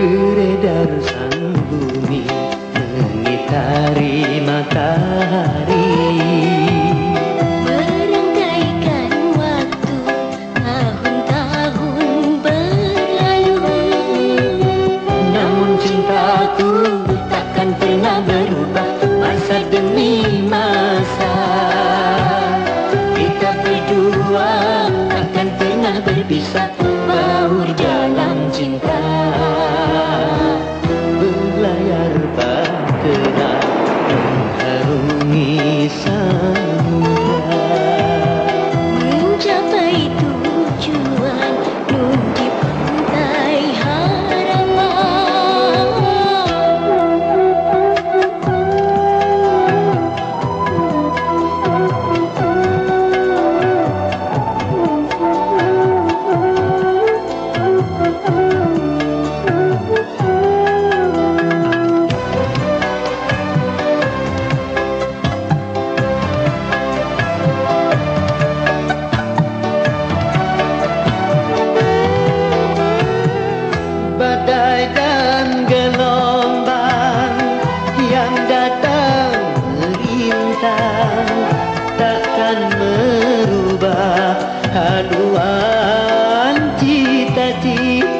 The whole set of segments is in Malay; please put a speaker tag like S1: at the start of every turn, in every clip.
S1: Beredar sang bumi Mengitari matahari.
S2: Merangkaikan waktu Tahun-tahun berlalu.
S1: Namun cintaku takkan pernah berubah Masa demi masa. Kita berdua takkan pernah berpisah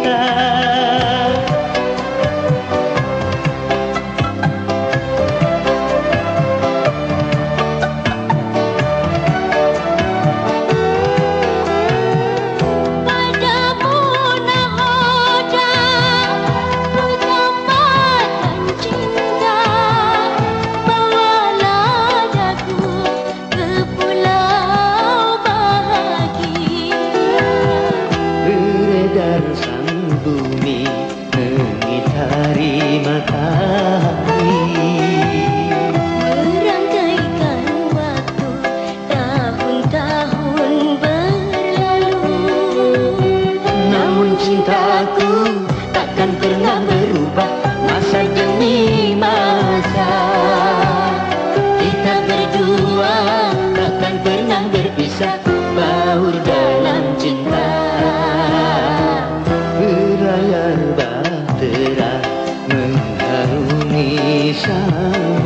S1: cita-cita. Takkan pernah berubah Masa demi masa. Kita berdua takkan pernah berpisah Baur dalam cinta. Berlayar bahtera Mengharungi samudra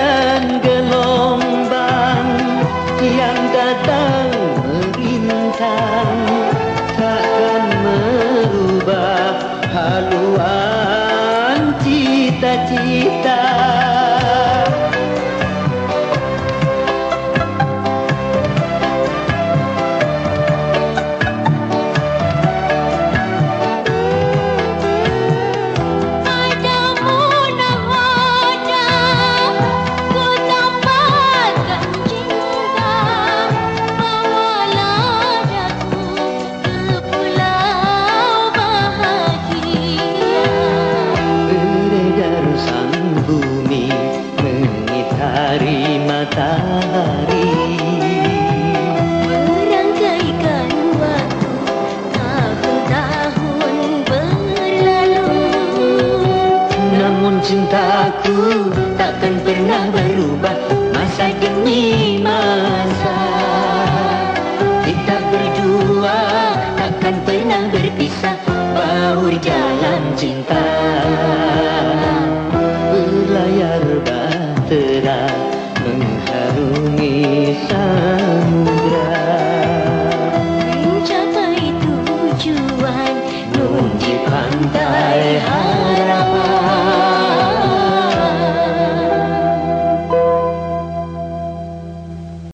S1: Dan gelombang yang datang merintang takkan merubah haluan cita-cita. Sang bumi mengitari matahari.
S2: Merangkaikan waktu Tahun-tahun berlalu
S1: Namun cintaku takkan pernah berubah Masa demi masa Matra mengharungi samudra. Mencapai tujuan nun di pantai hati